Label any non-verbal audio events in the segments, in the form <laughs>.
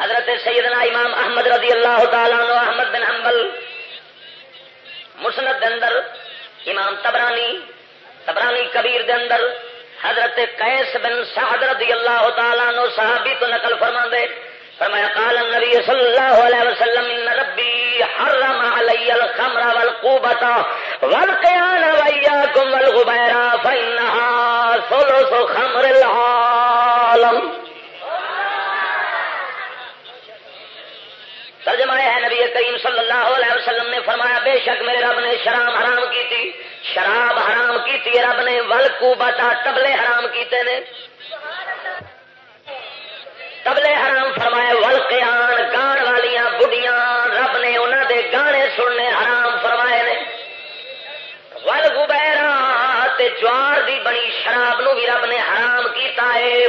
حضرت سیدنا امام احمد رضی اللہ تعالیٰ عنہ، احمد بن حنبل، مسند اندر، امام تبرانی تبرانی کبیر دے اندر، حضرت قیس بن سعد رضی اللہ تعالیٰ عنہ صحابی تو نقل فرما دے فرمایا، قال النبي صلى الله عليه وسلم، ان ربي حرم علي الخمر والقوبة والقيان وإياكم والغبير فإنها ثلث خمر العالم. ترجمہ ہے نبی کریم صلی اللہ علیہ وسلم نے فرمایا، بے شک میرے رب نے شراب حرام کی تھی۔ شراب حرام کی تھی، رب نے ول کو بتا تبلے حرام کیتے نے۔ تبلے حرام فرمایا ولقیان گان والیاں بڑھیاں رب نے انہوں دے گانے سننے حرام فرمائے نے۔ ول گبیرا جوار دی بنی شراب نو بھی رب نے حرام کیتا ہے۔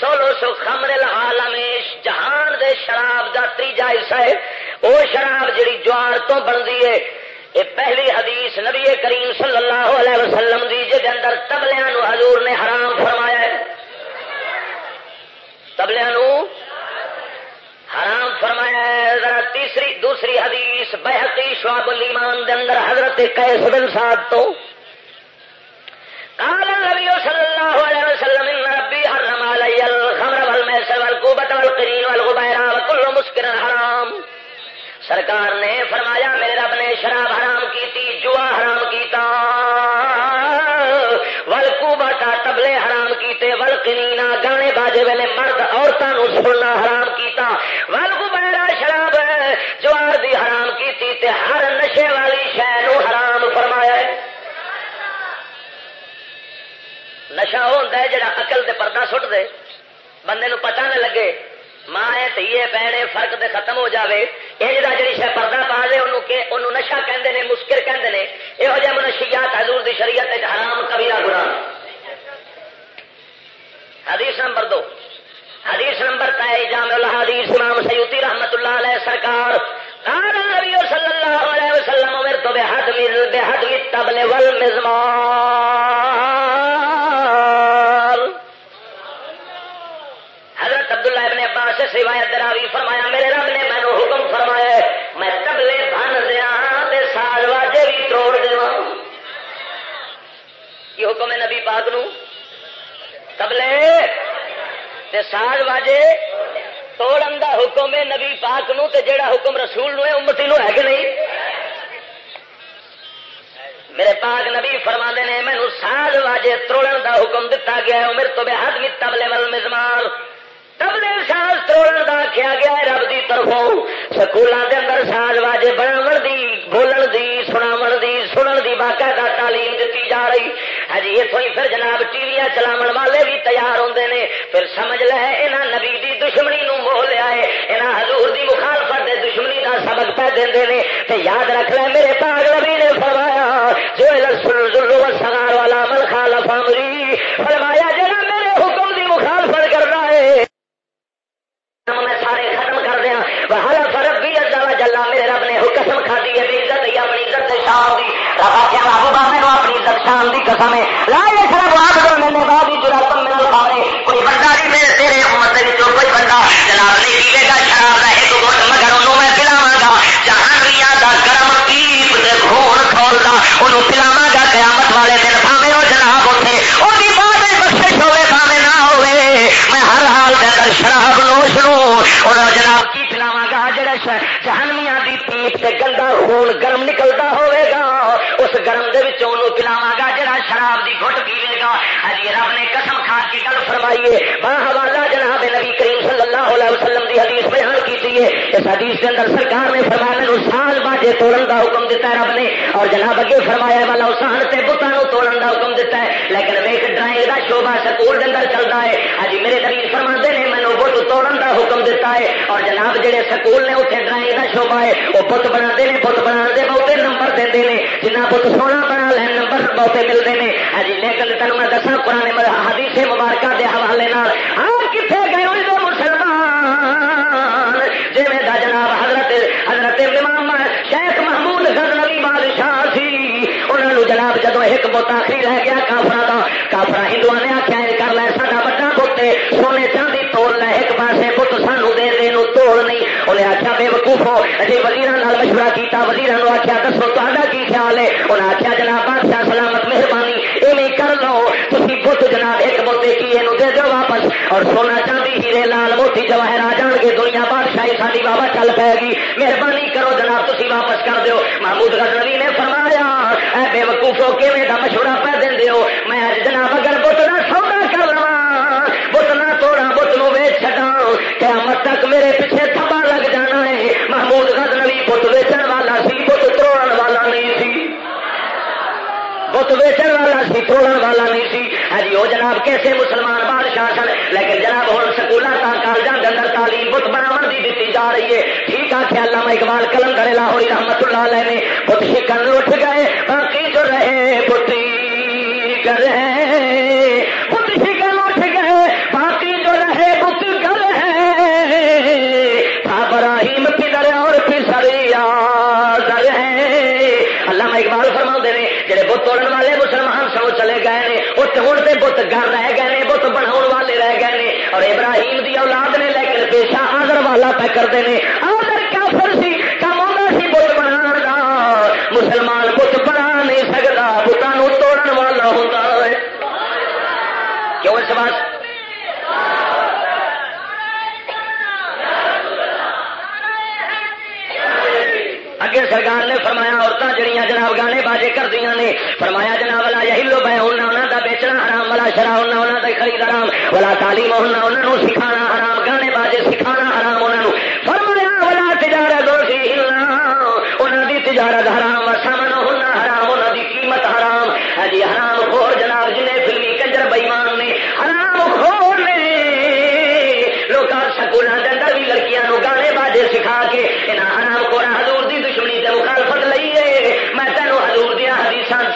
سولو سو خمر العالم جہان دے شراب دا تیجا حصہ ہے۔ او شراب جڑی جوار تو بنتی ہے۔ یہ پہلی حدیث نبی کریم صلی اللہ علیہ وسلم دی، جے اندر تبلیاں نو حضور نے حرام فرمایا ہے۔ تبلیاں نو حرام فرمایا ہے۔ ذرا تیسری، دوسری حدیث بحقی شعب الایمان دے اندر حضرت قیس بن سعد تو۔ قال النبي صلى الله عليه وسلم ان الخمر والميسر والكوبة والقرين والغبير وكل مسكر حرام۔ سرکار نے فرمایا، میرے رب نے شراب حرام کی تھی، جوا حرام کیتا۔ ولکوبتا تبلے حرام کیتے ولقنینا گانے باجے ویلے مرد عورتوں سننا حرام کیتا۔ ولگبیرا شراب جوار دی حرام کیتی تے ہر نشے والی شہ حرام فرمایا ہے نشا ہوتا ہے جڑا اقل دے پردہ سٹ دے بندے نو پتہ نہ لگے، ماں ہے تیے پینے فرق دے ختم ہو جاوے۔ یہ جا جی شہ پردہ پا دے انہوں نشا کہندے نے، مسکر کہندے نے۔ یہو جہ منشیات حضور دی شریعت حرام کبیرہ گنا حدیث نمبر دو۔ حدیث نمبر تے جام الحدیث امام سیوتی رحمت اللہ علیہ سرکار۔ قال النبي صلى الله عليه وسلم، امرت بحد من بحد التبل والمزمار۔ سے روایت دراوی فرمایا، میرے رب نے مینو حکم فرمایا میں تبلے بن دیا سال واجے بھی توڑ دیا۔ یہ حکم ہے نبی پاک نو؟ تبلے سال واجے توڑن دا حکم ہے نبی پاک نو تے جیڑا حکم رسول نو ہے، امتی نو ہے کہ نہیں؟ میرے پاک نبی فرما نے، مینو سال واجے توڑن دا حکم دتا گیا ہے میرے تو بے حد بھی تبلے ول مزمار تبلے ساز توڑ کا آخیا گیا رب کی طرفوں۔ سکولوں کے اندر ساز واجے بناو دی، بولن دی سناو دی، سنن دی باقاعدہ تعلیم دیتی جا رہی۔ ہاں جی اتوں ہی پھر جناب ٹی وی چلاو والے بھی تیار ہوتے ہیں پھر سمجھ لے یہاں نبی دی دشمنی نو موہ لیا ہے۔ یہاں حضور دی مخالفت دے دشمنی کا سبق پہ دے نے۔ تے یاد رکھ لے، میرے پاگ نبی نے فرمایا، جو سگار والا مل خالف امری فرمایا جڑا میرے حکم دی مخالفت کرنا ہے میں سارے ختم کر دیا ہر فرق بھی ادا جلا میرے رب نے قسم کھا دی ہے عزت ہی اپنی عزت شام کی بابے نو اپنی عزت شام کی قسم ہے۔ لائے آپ جو میں بعد جو رقم میں کوئی بندہ میرے تیرے امت کوئی بندہ جناب نہیں پیے گا شراب کا ایک مگر انہوں میں گا جہانویا کا گرم پیپ خون انہوں گا قیامت والے دن وہ جناب اتنے وہی ہوے نہ ہوے میں ہر حال کے اندر شراب نوش نو۔ اور جناب کی پلاوا گا جڑا جہنمیا کی پیپ سے گندا خون گرم نکلتا ہوئے اس گرم دے پلاوا گا جڑا شراب کی گٹ پیوے گا۔ ہجی رب نے قسم کھا کی گل فرمائیے۔ ماں حوالہ جناب نبی کریم صلی اللہ علیہ وسلم کی حدیث بیان کی ہے۔ اس حدیث کے اندر سرکار نے فرمایا میرے سال باجے توڑن کا حکم دیتا ہے رب نے۔ اور جناب اگے فرمایا، والا سان سے بتانوں توڑن کا حکم دیتا ہے۔ لیکن ویک ڈرائنگ کا شوبہ سکول کے اندر چلتا ہے۔ ہجی میرے نبی فرما نے مینو بت توڑن کا حکم دیتا ہے۔ اور جناب جہے سکول نے اتنے ڈرائنگ کا شوبہ ہے، وہ بت بنا بت جنہ بت سونا بنا لین نمبر بہتے ملتے ہیں۔ ہاں لیکن تین میں دسا پرانے حدیث مبارکہ کے حوالے آپ کتنے گئے ہوئے تو مسلمان؟ جی دا جناب حضرت حضرت امام شیخ محمود غزنوی بادشاہ سی۔ انہوں نے جناب جدو ایک بت آخری رہ گیا کافرا کا کافرا ہندو نے آخیا کر لے۔ سا بڑا بت سونے چاندی توڑ لے ایک پاسے بت سانو دے دے انہیں آخیا بے وقوفو جی وزیر مشورہ کیا وزیر آخیا دسو تا کی خیال ہے انہیں آخیا جناب بادشاہ سلامت مہربانی ایویں کر لو تھی بت جناب ایک بوتے کی یہ دے دو واپس اور سونا چاندی ہیرے لال موتی جواہر آ جان گے دنیا بادشاہی ساری بابا چل پائے گی مہربانی کرو جناب تھی واپس کر دو محمود غزنوی نے فرمایا اے بے وقوفو کیویں کا مشورہ پہ دے میں جناب اگر بت کا سودا قیامت تک میرے پیچھے تھبا لگ جانا ہے۔ محمود غزنوی بت ویچن والا سی، بت توڑ والا نہیں سی۔ بت ویچن والا سی توڑ والا نہیں سی۔ ہاں جی، وہ جناب کیسے مسلمان بادشاہ سن؟ لیکن جناب ہوں سکولوں کا کالجوں کے اندر تعلیم بت بنا دی دیتی جا رہی ہے۔ ٹھیک آ کے علامہ اقبال قلم کرے لاہوری رحمت اللہ علیہ نے، بت شکن اٹھ گئے، باقی جو رہے پتی کر رہے بت گھر رہ گئے نے بت بنا والے رہ گئے نے۔ اور ابراہیم دی اولاد نے لیکن پیشہ آدر والا پہ کرتے ہیں آدر کافر سی، کم آتا سی، بت بنا مسلمان بت بنا نہیں سکتا بتانوں توڑن والا ہوتا ہے۔ کیوں اس بات؟ اگے سرکار نے فرمایا عورتیں جناب گانے بازے کر دیا نے، فرمایا جناب والا یہ ہلو ہونا انہوں کا بیچنا حرام والا شرا ہونا انہوں کا خرید حرام والا تعلیم ہونا انہوں سکھانا حرام، گانے بازے سکھانا حرام انہوں فرمایا والا تجارت دوشی ہلنا انہوں کی تجارت حرام سامن ہونا حرام انہوں کی قیمت حرام۔ ہاں جی، حرام خور جناب، جنہیں فلمی کنجر بئیمان نے، حرام خور نے۔ لوگ سکولوں کے اندر بھی لڑکیاں گانے بازے سکھا کے انہیں حرام خورا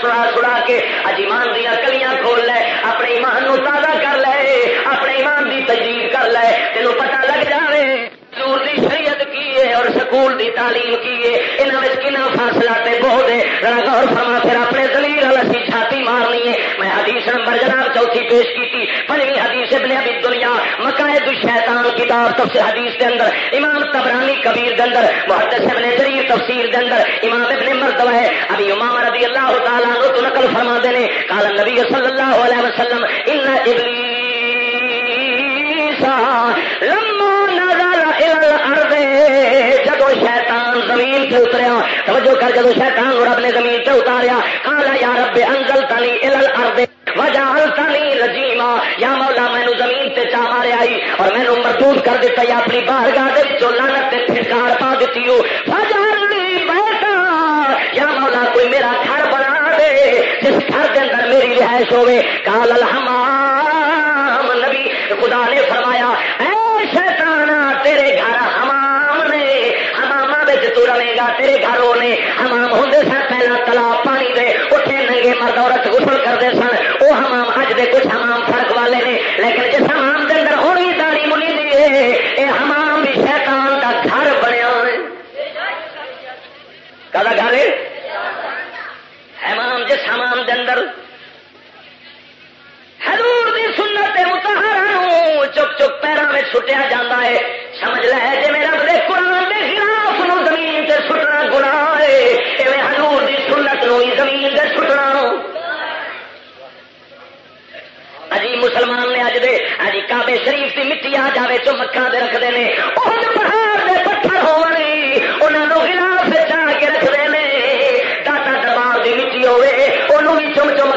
سنا سڑا سڑا کے اج ایمان دیا کلیاں کھول لے، اپنے ایمان نو تازہ کر لے، اپنے ایمان دی تجدید کر لے۔ تینوں پتہ لگ جاوے حضور دی شریعت کی ہے اور سکول دی تعلیم کی ہے انہاں کنا فاصلہ تے بہت ہے۔ ذرا غور فرما، پھر اپنے ضمیر ال اسی چھاتی مارنی ہے۔ میں حدیث نمبر جناب چوتھی پیش کی تھی پنجویں حدیث ابن ابی دنیا مقاعد الشیطان کتاب تفسیر حدیث دے اندر، امام تبرانی کبیر دے اندر، محدث ابن جریر تفسیر دے اندر، امام ابن مردوہ ہے۔ ابھی امام رضی اللہ تعالی عنہ تو نقل فرما دے نے، قال النبی صلی اللہ علیہ وسلم، ان ابلیس لما جدو شیطان زمین سے اتریا، توجہ کر جدو شیطان رب نے زمین سے اتاریا۔ کالا یا رب انزل تنی الارض وجال تنی رجیما۔ یا مولا مینو زمین تے چا مارے آئی اور مینو مردود کر دیتا یا اپنی باہر گاہ دے وچوں لعنت تے پھٹکار پا دیتی ہو۔ فجعلنی بیتا۔ یا مولا، کوئی میرا گھر بنا دے، جس گھر کے اندر میری رہائش ہوے کال الحمام نبی، خدا نے فرمایا، اے شیطانا، تیرے گھر رہے گا، تیرے گھروں نے حمام ہوں سن، پہلا تالاب پانی دے۔ اتنے ننگے مرد عورت غسل کرتے سن۔ وہ حمام اج دے کچھ حمام فرق والے نے۔ لیکن جس حمام دے اندر ہونی داری منی دی یہ حمام بھی شیطان کا گھر بنیا کا گھر ہے؟ حمام جس حمام دے اندر حضور دی سنت متحرا چپ چپ پیروں میں سٹیا جاتا ہے۔ سمجھ لے جی میرا بڑے قرآن کے خلاف نو زمین گنا ہے۔ ایویں حضور دی سنت نو ہی زمین در سٹنا۔ اجی مسلمان نے اج دے اجی کابے شریف کی مٹی آ جائے چمکا مکھان دے رکھتے ہیں پہاڑ دے پتھر ہونے انہوں چاہ کے رکھتے ہیں داتا دربار کی مٹی ہوے انہوں بھی چم چم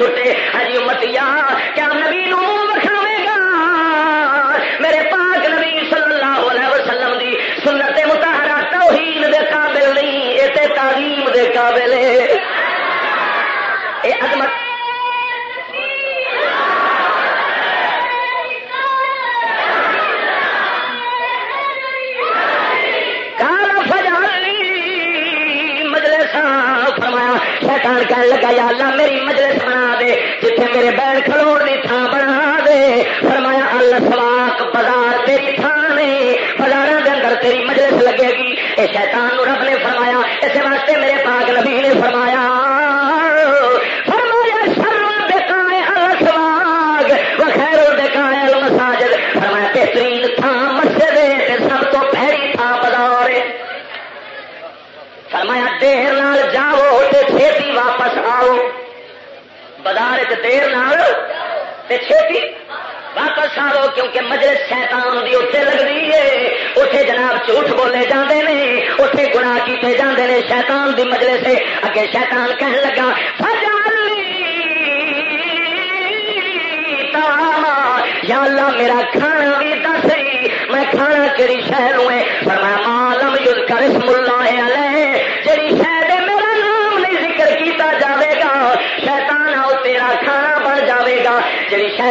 نالی میں سٹے ہجی امتی کیا نبی نو وکھاوے گا؟ میرے پاک نبی صلی اللہ علیہ وسلم دی سنت متحرہ توحید دے قابل نہیں یہ تے تعلیم دے قابل ہے۔ اے عظمت۔ فرمایا، شیطان کہنے لگا، یا اللہ میری مجلس بنا میرے بین کھلوڑ تھان بنا دے۔ فرمایا، اللہ سواق بازار تیری تھان نے بازار کے اندر تیری مجلس لگے گی۔ اے شیطان رب نے فرمایا، اس واسطے میرے پاک نبی نے فرمایا دیر نال چھیتی واپس آو کیونکہ مجلس شیطان دی اتنے لگتی ہے اتنے جناب جھوٹ بولے جاندے نے اتنے گنا کیتے جاندے نے۔ شیطان دی مجلس سے اگے شیطان کہنے لگا یا اللہ، میرا کھانا بھی دس میں کھانا کہڑی شہر ہے پر میں مالم یوز کر اسم اللہ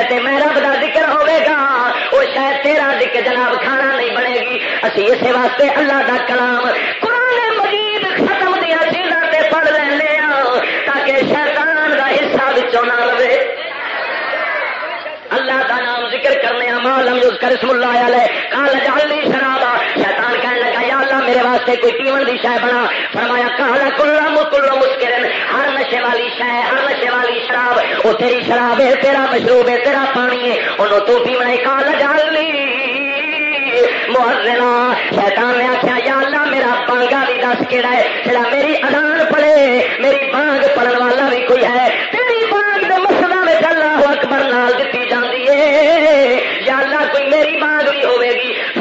جڑی شہر میرا بڑا ذکر ہوے گا، وہ شاید تیرا ذکر جناب کھانا نہیں بنے گی۔ اسی اسی واسطے اللہ دا کلام قرآن مجید ختم دیا چیزاں پڑھ لینا تاکہ شیطان کا حصہ بچوں نہ لے اللہ کا نام ذکر کرنے مالم یوز کر اسم اللہ علیہ کال جالنی شرابا۔ میرے واسطے کوئی پیون دی شہ بنا۔ فرمایا کالا کلا مکلو مسکرن ہر نشے والی شہ ہر نشے والی شراب۔ وہ تیری شراب ہے، تیرا مشروب ہے، تیرا پانی ہے۔ انہوں تو پیونا کال جالنی محرنا شیطان نے آخیا یا اللہ، میرا بانگا بھی دس کہڑا ہے۔ جڑا میری ادان پڑے میری بانگ پڑھن والا بھی کوئی ہے۔ تیری بانگ دے مسئلہ میں اللہ اکبر نال دیتی جاتی ہے۔ یا اللہ، کوئی میری بانگ بھی ہوے گی۔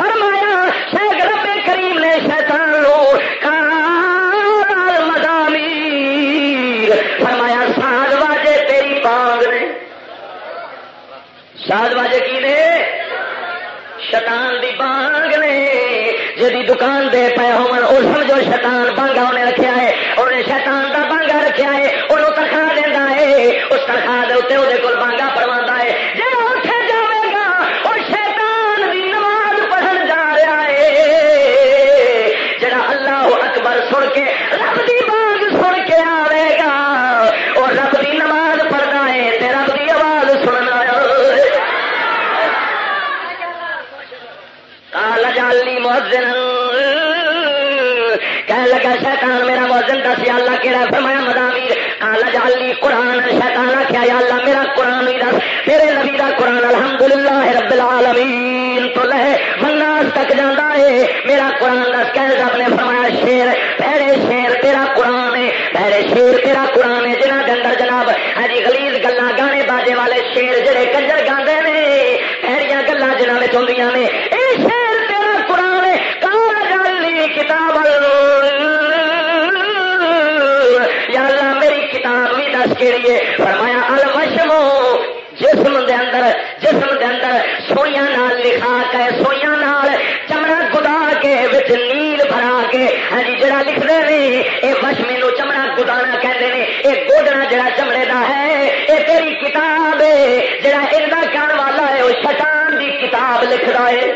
شیطان دی بانگ نے جی دکان دے پے ہو سمجھو شیطان بانگا انہیں رکھا ہے، انہیں شیطان دا بانگا رکھا ہے، انہوں تنخواہ دینا ہے، اس تنخواہ دے اتنے وہ بانگا پڑوا کالا جالی قرآن شیطان آخیا یا اللہ، میرا قرآن بھی دس تیرے نبی دا قرآن، الحمدللہ رب العالمین تو لے مناس تک جانا ہے، میرا قرآن دس کہ رب نے فرمایا، شیر، پہلے شیر تیرا قرآن ہے، پہلے شیر تیرا قرآن ہے، جنہ کے اندر جناب ہاں جی گلیز گلا گانے باجے والے شیر جڑے کنجر گاندے نے پہڑیاں گلا جنہ میں چاہیے نے کیڑی ہے فرمایا المشمو جسم دے اندر، جسم دے اندر سوئیاں نال لکھا کے، سوئیاں نال چمڑا گدا کے وچ نیل بھرا کے. ہاں جی جڑا لکھتے ہیں اے وشمے نو چمڑا گدانا کہتے ہیں اے گوڈنا جڑا چمڑے دا ہے، اے تیری کتاب ہے، جڑا اندا کر والا ہے وہ شیطان دی کتاب لکھ رہا ہے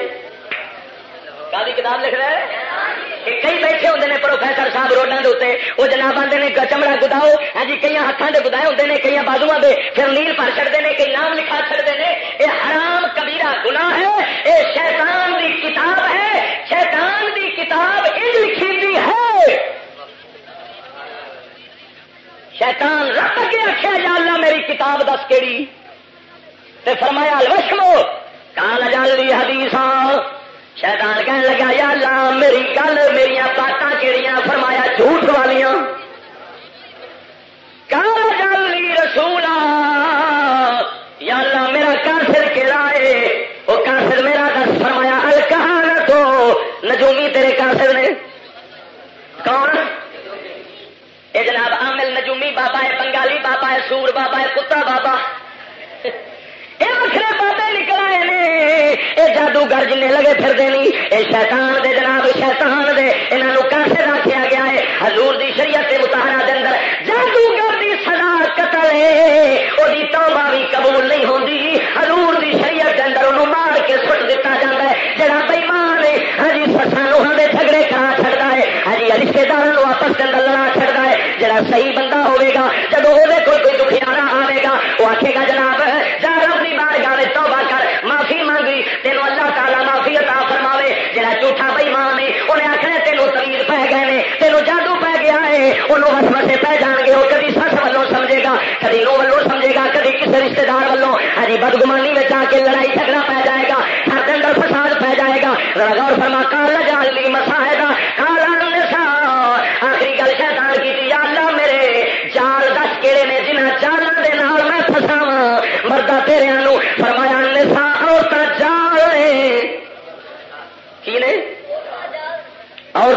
کالی کتاب لکھ رہا ہے؟ کئی بیٹھے ہوتے ہیں پروفیسر صاحب روڈوں کے اتنے وہ جناب آتے ہیں چمڑا گداؤ ہاں جی کئی ہاتھوں کے گدائے ہوتے ہیں کئی بازو کے پھر نیل بھر چڑھتے ہیں کئی نام لکھا چڑھتے ہیں یہ حرام کبیرا گنا ہے یہ شیطان دی کتاب ہے، شیطان دی کتاب ان لکھی دی ہے۔ شیطان رب کے آخیا یا اللہ میری کتاب دس کیڑی؟ تے فرمایا، الوشمو کال جالی حدیث شیطان کہنے لگا، یا اللہ، میری گل میری باتاں کہڑیاں فرمایا جھوٹ والیاں. کال رسولا یا اللہ، میرا کافر کہڑا ہے؟ وہ کافر میرا دس فرمایا الکہان تو نجومی تیرے کافر نے؟ کون؟ یہ جناب عامل نجومی بابا ہے بنگالی بابا ہے، سور بابا ہے، کتا بابا یہ <laughs> وکرے بابے نکل آئے نے۔ یہ جادوگر جن لگے پھر دینی یہ شیطان دے جناب، شیطان دے۔ انہوں کیسے رکھا گیا ہے؟ حضور دی شریعت کے متحرہ دے اندر جادوگر دی سزا قتل ہے۔ وہ توبہ بھی قبول نہیں ہوتی حضور دی شریعت کے اندر انہوں مار کے سٹ دیتا جاتا ہے۔ جڑا بےمان ہے ہاں جی سسا نوہاں جھگڑے کرا چڑتا ہے۔ ہاں جی، رشتے داروں آپس کے اندر لڑا چڑتا ہے۔ جڑا صحیح بندہ ہوے گا جب وہ کوئی دکھیارا آئے گا وہ آخے گا جناب جا ربی بار گانے توبہ کر معافی مانگی تینوں اللہ تعالیٰ معافی عطا فرماوے جڑا جھوٹا بےمان ہے انہیں آخر تینوں تمیز پی گئے نے تینوں جادو پی گیا ہے انہوں بس پی جان گے وہ کدی سس والوں سمجھے گا، کدی نو والوں سمجھے گا، کدی کسی رشتے دار والوں ہری بدگمانی میں آ کے لڑائی جھگڑا پی جائے گا، ہر دن اندر فساد پی جائے گا۔ غور فرما کار لگا لی مسا ہے نسا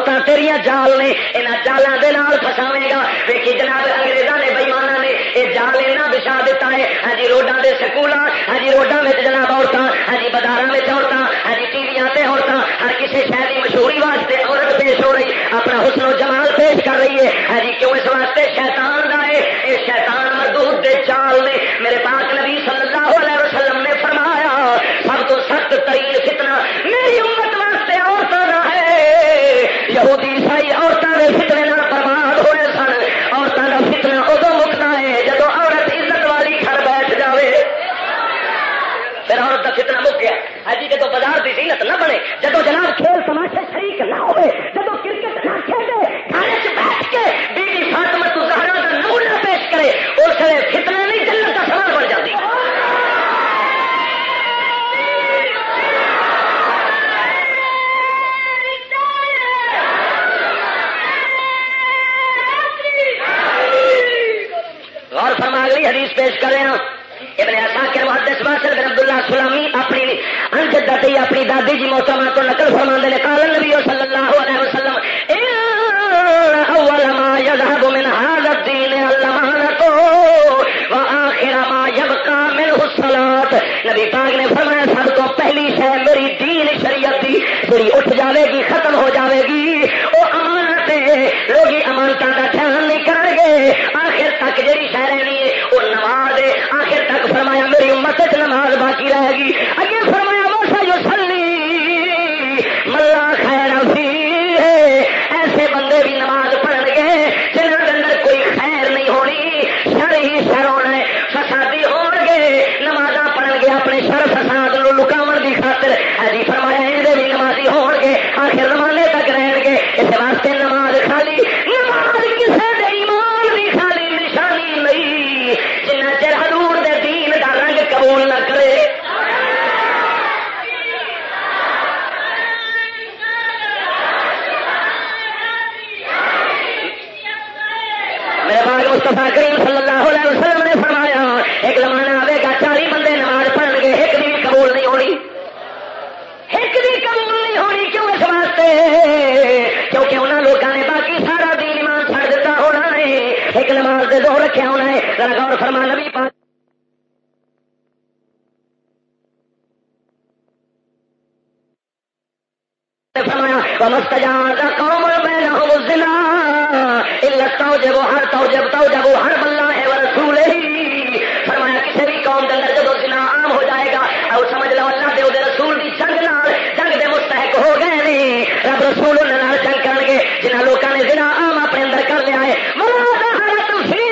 عورتیں تیریا جال نے یہاں جالوں کے فساوے گا۔ دیکھی جناب انگریزوں نے بےمانا نے یہ جال ایسا بچھا دیتا ہے۔ ہاں جی روڈوں کے سکول ہاں جی روڈوں میں جناب عورتیں ہاں جی بازار میں عورتیں ہاں جی ٹی وی عورتیں ہر کسی شہر کی مشہوری واسطے عورت پیش ہو رہی، اپنا حسن و جمال پیش کر رہی ہے۔ ہاں جی کیوں اس واسطے شیطان کا ہے؟ یہ شیطان مردود دے چال نے، میرے پاس نبی بھائی عورتوں کے فتنے برباد ہوئے سن۔ عورتوں کا فتنا ادو مکتا ہے جب عورت عزت والی گھر بیٹھ جائے پھر عورت کا فتنا مک گیا۔ ہی جی جب بازار کی زینت نہ بنے جب جناب کھیل تماشے شریک نہ ہوئے جب کرکٹ نہ کھیلے گھر بیٹھ کے بیوی فاطمہ تو زہرا کا نمونہ پیش کرے اس لیے فتنا نہیں جنت کا سوال بن جاتی غور فرما اگلی حدیث پیش کر رہے ہیں۔ ابن اثاکر محدث واصل بن عبداللہ سلامی اپنی انجد انجدتی اپنی دادی جی محترمہ تو نقل فرما نے، قال النبی صلی اللہ علیہ وسلم اول ما يذهب من هذا الدين اللمانة واخر ما يبقى منه الصلاة. نبی پاک نے فرمایا، سب تو پہلی شہ میری دین شریعت دی پوری اٹھ جاوے گی ختم ہو جاوے گی وہ امانت ہے لوگ امانتوں کا خیال نہیں کریں گے آخر رہن گے اس واسطے نماز خالی نماز کسی ایمان کی خالی نشانی نہیں جنہ چر حضور دے دین کا رنگ قبول نہ کرے میرے باغ مستفا کریم صلی اللہ علیہ وسلم نے فرمایا ایک زمانہ آئے گا چالی بندے نماز پڑھن گے ایک بھی قبول نہیں ہونی ایک بھی قبول نہیں ہونی کیوں اس واسطے کیونکہ انہوں لوگوں نے باقی سارا دین ایمان چھڑ دیتا ہونا ہے ایک نماز دے دو رکھا ہونا ہے ذرا غور فرما نبی پاک فرمایا ومستجاز قوم توجب ہر توجب توجب ہر ہے ہی فرمایا کسی بھی قوم کے اندر جب زنا عام ہو جائے گا اور سمجھ لو اللہ دے دے رسول کی جنگ نال، جنگ دے مستحق ہو گئے نے۔ رب رسول جنگ کرن گے جنہاں لوکاں نے زنا عام اپنے اندر کر لیا ہے۔ مراد فی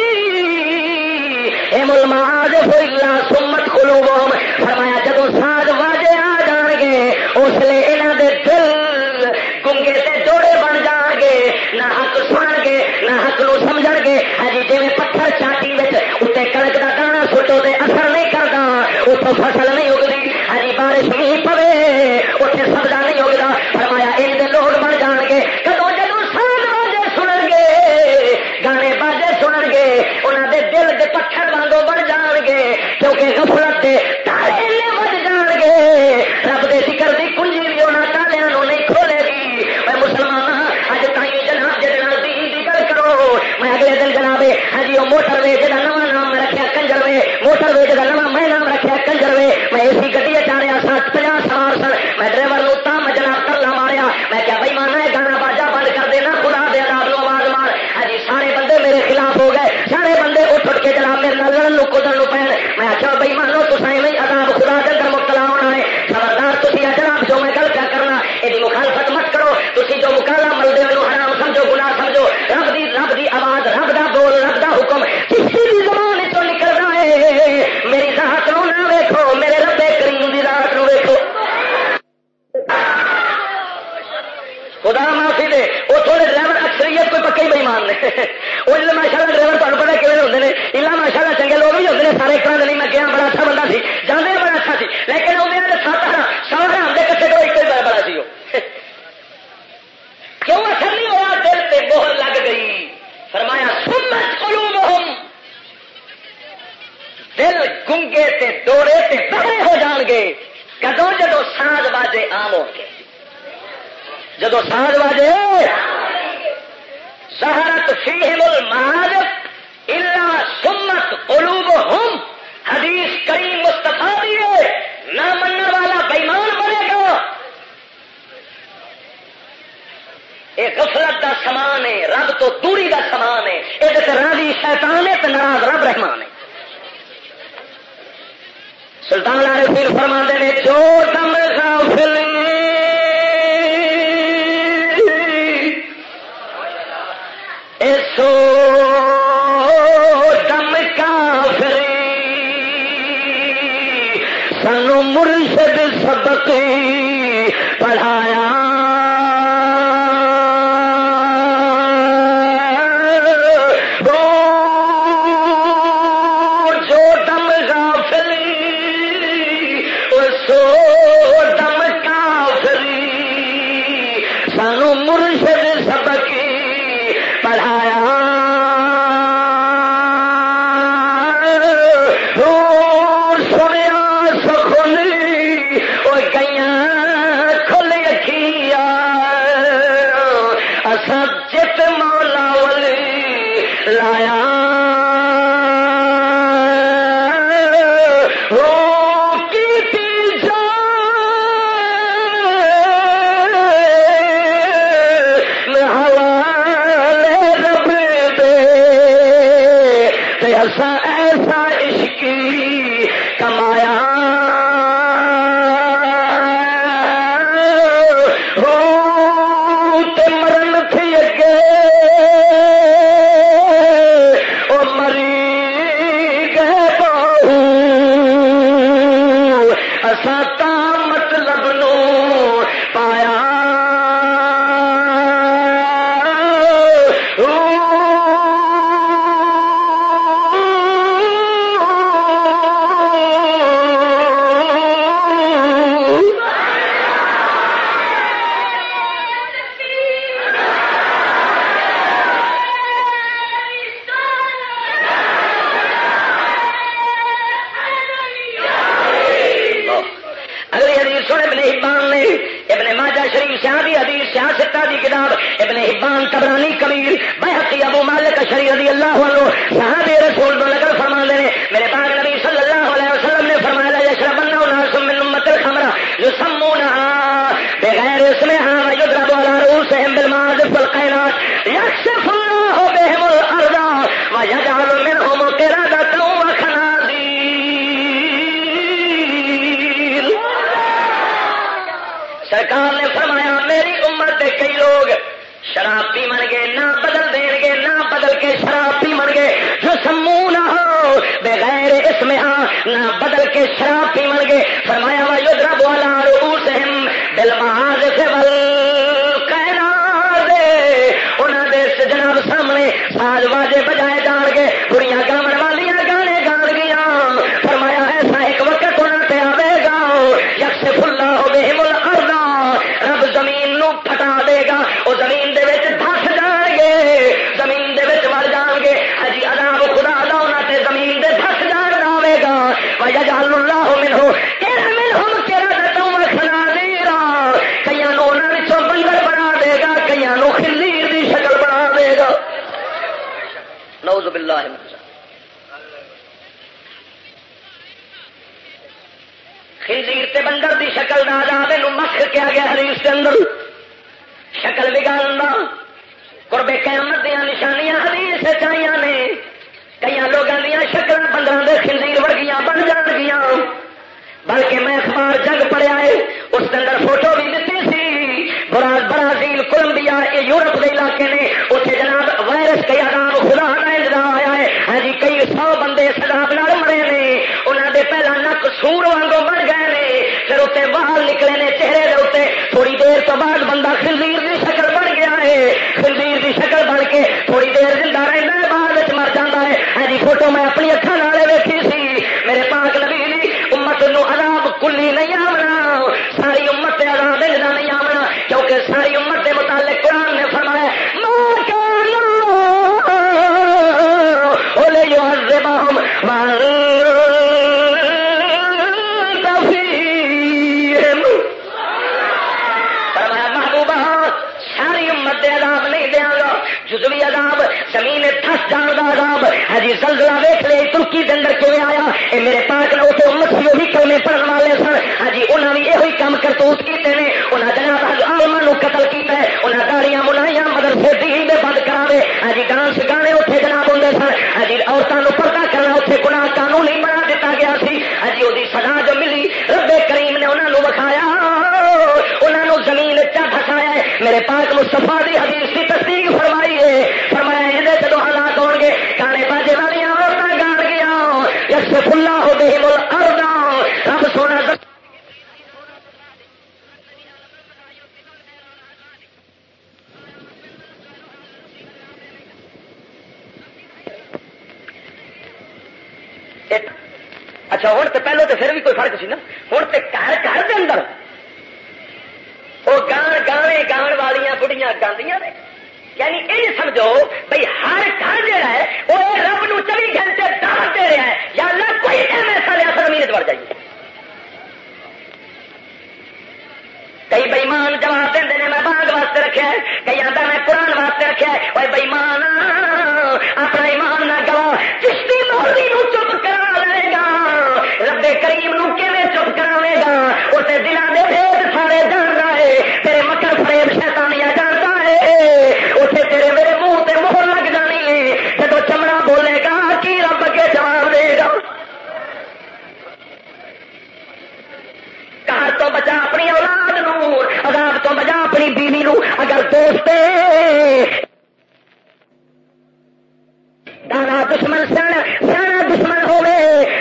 اتنے کڑک کا دانا سٹو تے اثر نہیں کرتا اتوں فصل نہیں اگتی ہجی بارش نہیں پوے اتنے سبزہ نہیں اگتا فرمایا ان دے لوگ بن جان گے کدو جدو سال باجے سنن گے گانے باجے سنن گے انہوں دے دل دے پتھر وانگو بن جان گے کیونکہ غفلت دے تالے بج جان گے رب دے ذکر دی کنجی بھی انہوں تالیا نہیں کھولے گی میں مسلمان اج تھی جناب جہاں دین گل کرو میں اگلے دن جناب ہاں جی وہ موٹر وے جا نواں رکھا کنجر وے موٹر وے جا نواں میں نام رکھا کنجر وے میں اسی گڈی اچھا چاڑیا سات پناہ سوار سن میں ڈرائیور نو تام جناب کرلا ماریا۔ میں کیا بھائی مانا ہے، گانا باجا بند کر دینا، خدا دے رات نو آواز مار۔ ہاں جی، سارے بندے میرے خلاف ہو گئے۔ سارے بندے اٹھ اٹھ کے جناب میرے نال لڑن کدن نو پہن۔ میں آخیا بھائی مانو تو سائیں عذاب خدا کے اندر مبتلا ہونا ہے۔ خبردار تھی جناب جو میں گل کیا کرنا یہ مخالفت مت کرو۔ تھی جو مکالا نعوذ باللہ منزا خنزیر تے بندر دی شکل نہ جاوے نو مکھ کیا گیا حدیث دے اندر. شکل بگاڑن دا. قرب قیامت دیاں نشانیاں حدیث چاہیاں نے. کئی لوگوں دیا شکل بندر دے خنزیر ورگیاں بن جان گیا بلکہ میں اخبار جگ پڑیا ہے، اس اندر فوٹو بھی دیتی سی. برازیل، کولمبیا، یہ یورپ کے علاقے نے اتنے جناب وائرس کئی تو بعد بندہ خلدیر کی شکل بن گیا ہے۔ خلدیر کی شکل بن کے تھوڑی دیر زندہ رہتا ہے، بعد مر جاتا ہے۔ ہاں جی، فوٹو میں اپنی اکھا ترکی آیا، اے میرے پاک نے اتنے امت سی وہی کلمے پڑھن والے سن۔ ہاں ہجی انہوں نے یہ کام کرتوت کیتے ہیں انہیں جناب آلما قتل کیا ہے۔ انہیں داڑیاں منائیاں مدرسے دین دے بند کرا ہجی ہاں ڈانس گانے اتنے جناب ہوں سن۔ ہاں ہجی عورتوں پردہ کرنا اتنے گنا قانون ہی بنا دیتا گیا سی۔ ہجی وہ سزا جو ملی ربے کریم نے انہوں نے وکھایا۔ انہوں زمین چا پھسایا میرے پاک مستفا دی حدیث کی تصدیق فرمائی ہے فرمایا یہ جدو حالات ہو گے گانے باجے والی عورتیں گان گیا یس فلا ہو گئی مل رب سونا اچھا ہوں تو پہلو تو پھر بھی کوئی فرق سی نا؟ ہوں تو گھر گھر کے اندر وہ گان گانے گان والیا بڑھیا گاندیاں نے۔ یعنی یہ سمجھو بھائی ہر گھر جہا ہے، وہ رب نو چوبی گھنٹے دعوت دے رہا ہے۔ یا اللہ کوئی ٹائم ایسا لیا سر زمین بڑھ جائیے۔ کئی بےمان جواب دے میں باغ واسطے رکھا ہے۔ کئی آتا میں قرآن واسطے رکھا ہے۔ وہ بےمان اپنا ایمان نہ گوا چشتی مولوی نو چپ کرا کریم نو کیویں چپ کرا گا اسے دلان دے بھید سارے جاننا ہے تیرے مکر فریب شیطانیاں جانتا ہے اسے تیرے میرے منہ تے مہر لگ جانی ہے۔ جب چمڑا بولے گا، کی رب کے جواب دے گا؟ گھر تو بچا اپنی اولاد نو، عذاب تو بچا اپنی بیوی نو۔ اگر دوست دانا دشمن سیاح سیاح دشمن ہوے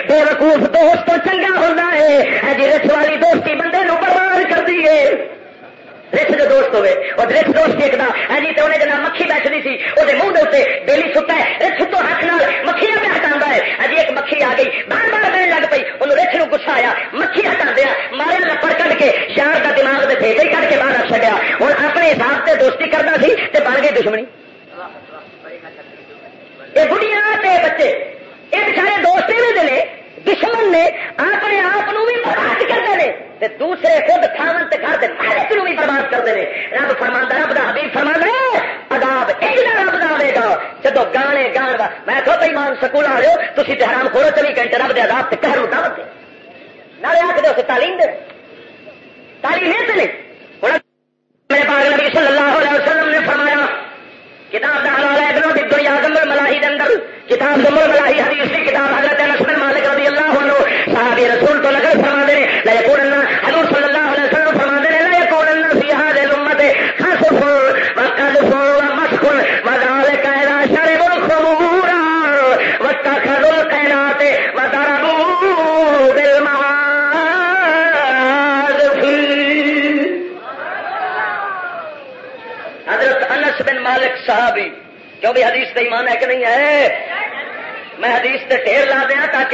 بے وقوف دوست تو چنگا ہوتا ہے جی رچ والی دوستی بندے نو برباد کر دیے رچ جو دوست ہوئے اور رچ دوست ایک دا ہاں جی تو انہیں جناب مکھی بیٹھنی سی وہ منہ دے بیلی ستا ہے رچ ستو ہاتھ نال مکھیاں پہ ہٹا ہے ہاں ایک مکھی آ گئی بار بار دین لگ پئی انہوں رچ نو گسا آیا مکھی ہٹا دیا مارے لپڑ کٹ کے شہر کا دماغ دے بھیجے کٹ کے باہر چڑیا ہوں اپنے حساب سے دوستی کرنا سی تے بن گئی دشمنی یہ بڑھیا بچے یہ بچارے دوست بھی دشمن نے اپنے آپ بھی برباد کرتے ہیں دوسرے خود تھاون تے گھر مالک بھی برباد کرتے ہیں رب فرما رب کا حبیب فرما اداب ایک رب دا آئے گا جدو گانے گان کا میں تو بھائی مان سکول آ رہے ہو تھی حرام کھولو چوبی گھنٹے رب دے عذاب تے قہر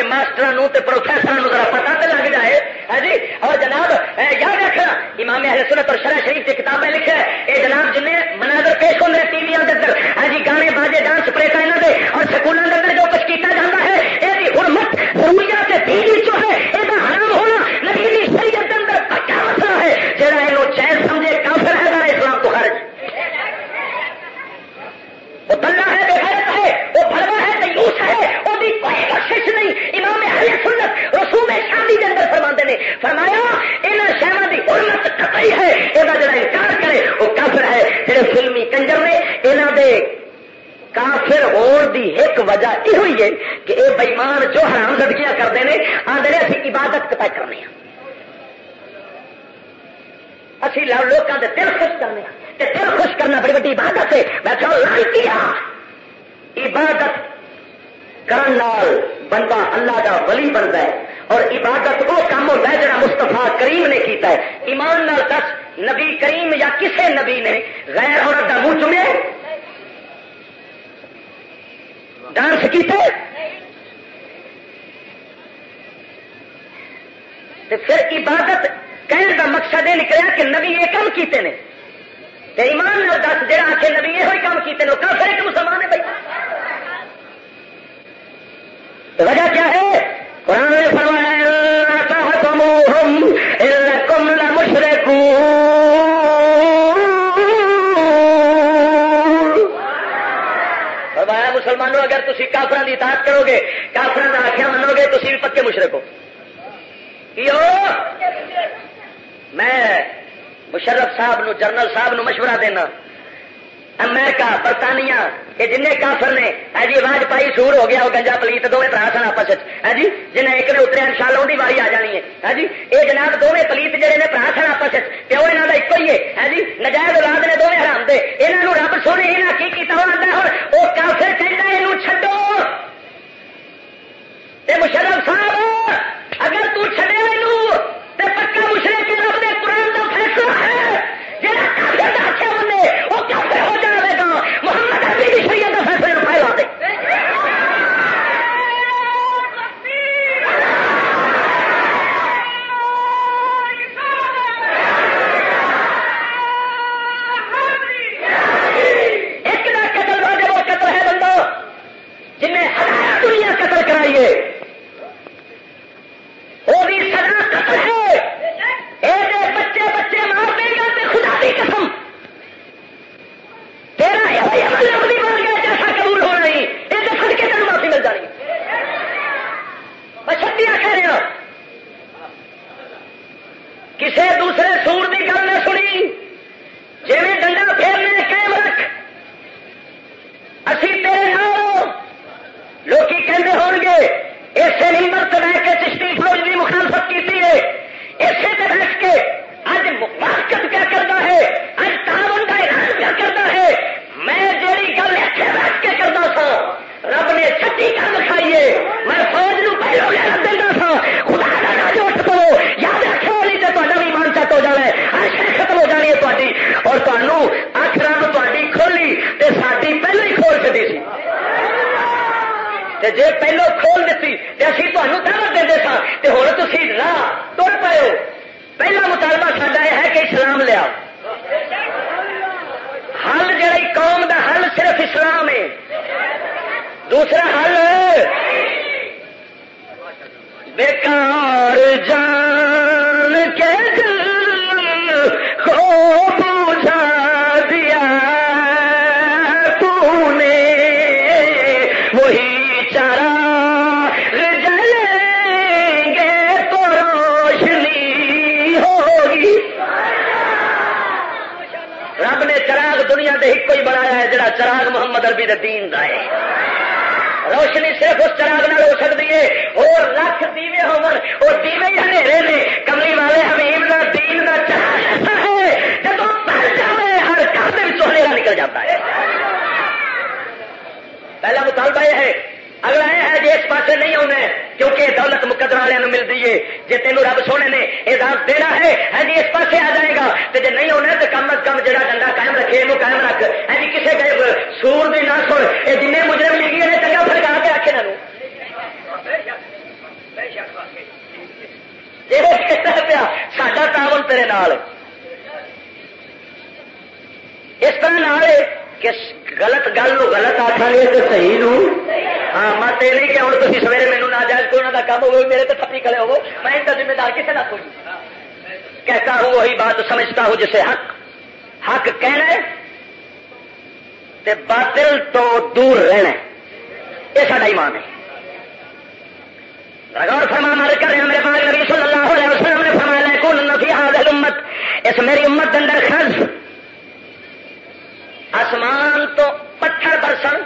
ماسٹر پروفیسر ذرا پتا تو لگ جائے۔ ہے جی اور جناب یاد رکھنا، امام اہل سنت اور شرح شریف کی کتابیں لکھے۔ یہ جناب جن مناظر پیش ہوتے ہیں ٹی وی اندر ہاں جی گانے باجے ڈانس پریٹا یہاں دے اور سکولوں کے اندر جو کچھ کیا جاتا ہے یہ حرمت ضروری دینی جو ہے یہ حرام ہونا نبی شریعت کے اندر کیا مسئلہ ہے جہاں یہ چین سمجھے کافر ہے گا اسلام کو خارج وہ بندہ ہے بےغیرت ہے وہ بڑوا ہے تیوس ہے وہ بھی کوئی بخش نہیں سنت رسوم شادی کے اندر فرما نے۔ فرمایا ان شہر کی حرمت قطعی ہے یہ جڑا انکار کرے وہ کافر ہے۔ جڑے فلمی کنجر نے یہاں دے کافر ہون دی ایک وجہ یہ ہوئی ہے کہ یہ بےمان جو حرام زدگیاں کرتے ہیں آدھے اسی عبادت کتا کرنے ہیں اسی لوگوں کے دل خوش کرنے ہیں۔ دل خوش کرنا بڑی بڑی عبادت ہے۔ میں کیا عبادت کرن بندہ اللہ کا ولی بنتا ہے اور عبادت وہ کام ہوتا ہے جڑا مستفا کریم نے کیتا ہے۔ ایمان نال دس، نبی کریم یا کسے نبی نے غیر عورت کا منہ چومے ڈانس کیتے؟ پھر عبادت کہنے کا مقصد یہ نکلا کہ نبی یہ کام کیتے ہیں ایمان نال دس جہاں آ کے نبی یہ کام کیتے ہیں کافر ایک مسلمان ہے بھائی۔ وجہ کیا ہے؟ قرآن نے فرمایا مشرق فرمایا، مسلمانوں، اگر تھی کافران کی اطاعت کرو گے کافران کا آخیا منو گے تھی بھی پکے مشرق ہو. میں مشرف صاحب نو جنرل صاحب نو مشورہ دینا۔ امریکہ، برطانیہ، یہ جن کافر نے جی آواز پائی، سور ہو گیا، وہ گنجا پلیت دونوں برا سن آپس جی جنہیں ایک نے اترے ان شاء اللہ واری آ جانی ہے۔ جی یہ جناب دونوں پلیت جہے نے برا سن آپس پیو یہاں کا ایک ہی ہے۔ جی نجائز اولاد نے دونوں حرام دے۔ یہاں رب سونے یہاں کی کیتا ہوا آتا ہے وہ کافر کہنا یہ چڈو مشرف صاحب، اگر تو چھڑے یہ پکا مشرے کے رب نے قرآن کا فیصلہ ہے جہاں کافر آخیا بندے وہ کافر ہو جائے گا محمد ابھی بھی شریعت کا فیصلے پھیلا دے ایک نہ قتل واجب وہ قتل ہے بندہ جنہیں ہزار دنیا قتل کرائیے وہ بھی سزا قتل ہے ایسے بچے بچے مار دے گا تو خدا کی قسم تیرا یہ عمل نبی بن گیا جیسا قبول ہو نہیں یہ تو سڑ کے تین معافی مل جانی میں چھٹیاں کہہ رہا کسی دوسرے سور جی تینوں رب سونے نے اعزاز دینا ہے ہاں جی اس پاسے آ جائے گا۔ تو جی نہیں ہونا تو کم از کم جڑا ڈنڈا قائم رکھے یہ قائم رکھ۔ ہاں جی کسی گئے سور بھی نہ سن یہ جن مجرم لگی نے چنگا فرکا کے آخے نو پیا، ساڈا تعاون تیرے نال۔ اس طرح نال کہ غلط گل نو غلط آخا گے تو صحیح نو ہاں مت یہ نہیں کہ ہوں تھی سویرے مینو نہ جائز کوئی کا کام ہو میرے تو تھپی کھڑے ہو میں ان کا ذمہ دار کسے نہ کوئی کہتا ہوں وہی بات سمجھتا ہوں جسے حق حق کہنا ہے تے باطل تو دور رہنا ہے یہ سارا ایمان ہے غور فرما مار کر رہے ہیں میرے پاس نبی صلی اللہ علیہ وسلم نے فرمایا کون نفی حاضر امت اس میری امت اندر خرچ آسمان تو پتھر برسن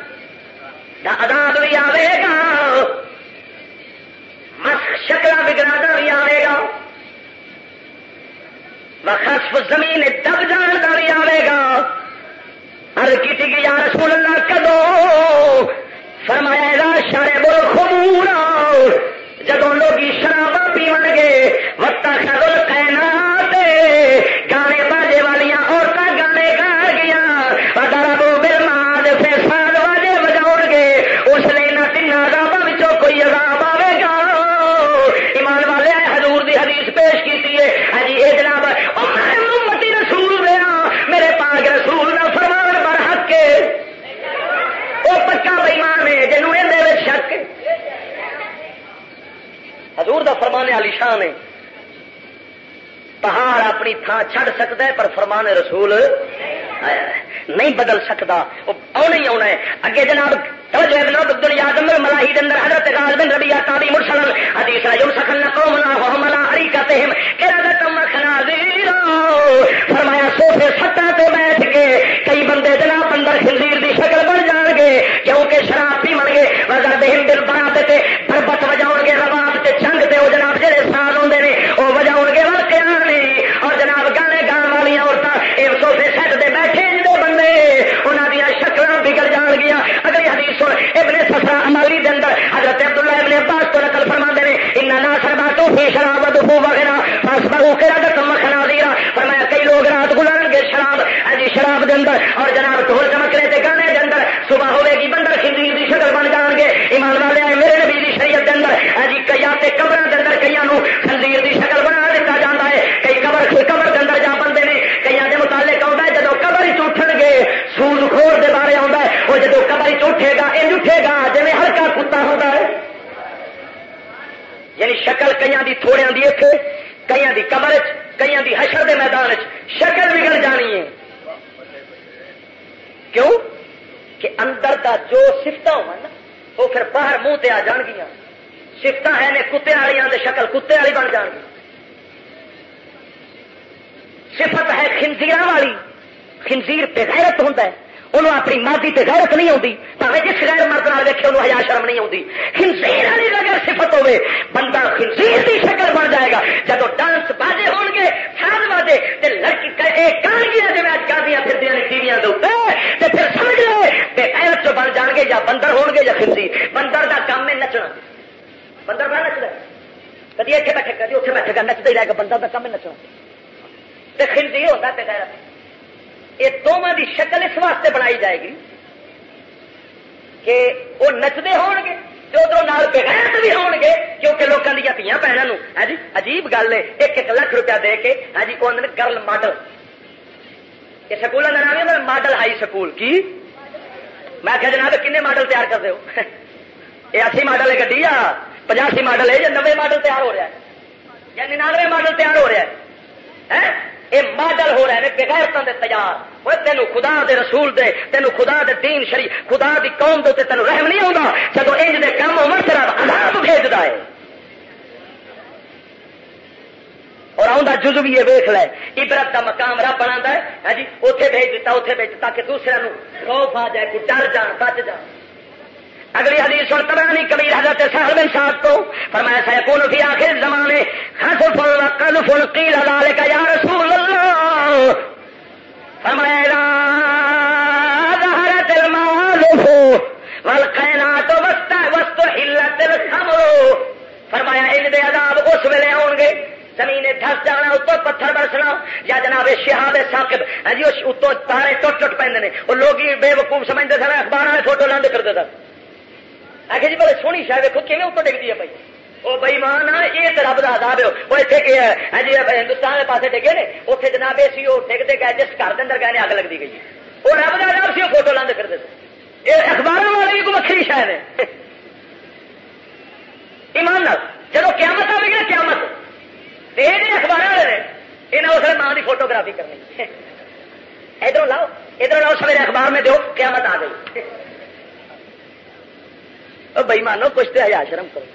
دا عذاب بھی آئے گا۔ شکل بگڑا بھی آئے گا۔ خسف زمین دب جان کا بھی آئے گا۔ ہر کی یا رسول اللہ کدو؟ فرمایا گا شارے بول خمورا۔ جدو لوگ شراب پیون گے وقتا خدل کہنا گانے باجے والیاں عورتیں گانے گا گیا ربو بل ماد پھر سال واجے بجاؤ گے اس لیے نہ تین عذابوں کوئی عذاب آئے گا ایمان والے حضور دی حدیث پیش کی ہے ہاں جی یہ جناب متی رسول دیا میرے پاک رسول کا فرمان پر حق کے وہ پکا بےمان ہے جنوب یہ شک حضور دا فرمان شان ہے پہاڑ اپنی تھان چھڑ سکتا ہے، پر فرمان رسول نہیں بدل سکتا۔ وہ آنا ہی آنا ہے؟ اگے جناب، توجہ ابن عبد الیاضم الملاحی اندر حضرت غاز بن ربیہ تابی مرسل حدیث رجل قوم فرمایا سوفے سٹا تے بیٹھ کے کئی بندے جناب اندر خنزیر دی شکل بن جان گے، کیونکہ شراب پی من گے وزر دہم دل بنا تے پربت وجاؤ گے رواب تے چنگ تے وہ جناب جڑے سال ہوندے نے وہ وجاؤ گے ولکیاں اور جناب گانے گان والی عورتیں یہ سوفے سٹ دے بیٹھے جڑے بندے انہاں دیا شکل بگڑ جان گیا اگلی حدیث سن ابن سسا امالی دے اندر حضرت عبداللہ ابن عباس تو نقل فرما دے ان نا سرباتوں فی شراب دفو وغیرہ بس بہو قرادت مخنا پر فرمایا، کئی لوگ رات گزارن گے شراب۔ اجی شراب دے اندر۔ اور جناب ٹھول چمکنے کے گانے دے اندر صبح ہوے گی، بندر خنزیر دی شکل بن جان گے۔ ایمان والے میرے نبی دی شریعت دے اندر۔ اجی کئی قبر قبراں دے اندر کئی خنزیر دی شکل بنا دیتا جاندا ہے کئی قبر قبر دے اندر جا بندے نے کئی دے متعلق آਉਂدا ہے جدوں قبر ہی اٹھن گے سود خور دے بارے آਉਂدا ہے وہ جدوں قبر ہی اٹھے گا اے اٹھے گا جویں ہلکا کتا ہوندا ہے یعنی شکل کئی دی تھوڑیاں دی اتنے کئی دی قبر کئی دی حشر دے میدان چ شکل بگڑ جانی ہے۔ کیوں؟ کہ اندر دا جو سفت ہو وہ پھر باہر منہ تے آ جان گیا سفت ہے نے کتے والی دے شکل کتے والی بن جان گی۔ صفت ہے خنزیر والی۔ خنزیر بغیرت ہوتا ہے۔ انہوں اپنی مادی تے غیرت نہیں آتی پہ جس غیر مرد نال دیکھے انہوں ہزار شرم نہیں آتی خنزیر والی اگر صفت ہوے بندہ خنزیر کی شکل بن جائے گا۔ جب ڈانس باجے ہو گے، ساز باجے تے لڑکی کان گیا جی اج کر دیا پھر ٹی وی دے پھر سمجھ لے، بے غیرت جو بن جان گے یا بندر ہو گے یا خنزیر۔ بندر دا کام ہے نچنا۔ بندر بڑا نچتا کدی اتنے بیٹھے، کدی اتنے بیٹھے گا نچتا ہی رہے گا، بندر کا کام ہے نچنا۔ خنزیر ہوتا ہے غیرت۔ یہ دونوں کی شکل اس واسطے بنائی جائے گی کہ وہ نچتے ہون گے ادھر بغیر بھی ہون گے کیونکہ لوگوں دیا دیا بہنوں ہاں جی عجیب گل ہے۔ ایک ایک لاکھ روپیہ دے کے ہاں جی وہ گرل ماڈل۔ یہ سکول کا نام ہے ماڈل ہائی سکول۔ کی؟ میں کہ جناب کن ماڈل تیار کر دو <laughs> یہ اسی ماڈل ہے گی پچاسی ماڈل ہے یا نوے ماڈل تیار ہو رہا ہے؟ یا ننانوے ماڈل تیار ہو رہا ہے؟ ہاں؟ یہ ماڈل ہو رہے ہیں بغیرتوں دے تیار۔ وہ تینوں خدا دے رسول دے تینوں خدا دے دین شری خدا دی قوم دے تینوں رحم نہیں آتا جب انج دے کام ہو تیرا عذاب بھیجتا ہے۔ اور آؤں جز بھی یہ ویخ لے، عبرت کا مقام رب بنا ہے۔ ہاں جی اتنے بھیج دیتا اتنے بھیج تاکہ دوسرے خوف آ جائے، کوئی ڈر جان، بچ جان۔ اگلی حدیث سن تبرانی کبیر حضرت سہل بن صاحب کو فرمایا سیکون فی آخر زمانے خسف القلف القیل ذالک یا رسول اللہ۔ فرمایا ظہرت المعالف والقینات وسط وسط حلت الخمر. فرمایا، ان دے عذاب اس ویلے آؤ گے زمین دس جانا اتو پتھر برسنا۔ یا جناب شہاب ثاقب ہاں جی اتو تارے ٹوٹ ٹوٹ پہ وہ لوگ بے وقوف سمجھتے سر اخبار والے فوٹو لاندے کرتے سر آخر جی بڑے سونی شاید دیکھو کیون اتوں ڈگتی ہے بھائی؟ وہ بئی مان یہ تو رب کا آداب ہے۔ وہ اتنے ہاں جی ہندوستان کے پاس ڈگے نے اتنے جناب یہ سی وہ ڈگتے گئے، جس گھر کے اندر گئے اگ لگتی گئی۔ وہ رب کا آداب سی، وہ فوٹو لاندے کرتے یہ اخبار والے بھی کوئی وکری شاید ہے۔ ایمان جب قیامت آئے گی نا، قیامت۔ یہ اخبار والے نے یہاں اس ماں کی فوٹوگرافی کرنی۔ ادھر لاؤ ادھر لاؤ، سویرے اخبار میں دو قیامت آ گئی۔ بئی مانو کچھ تو ہزار شرم کرو۔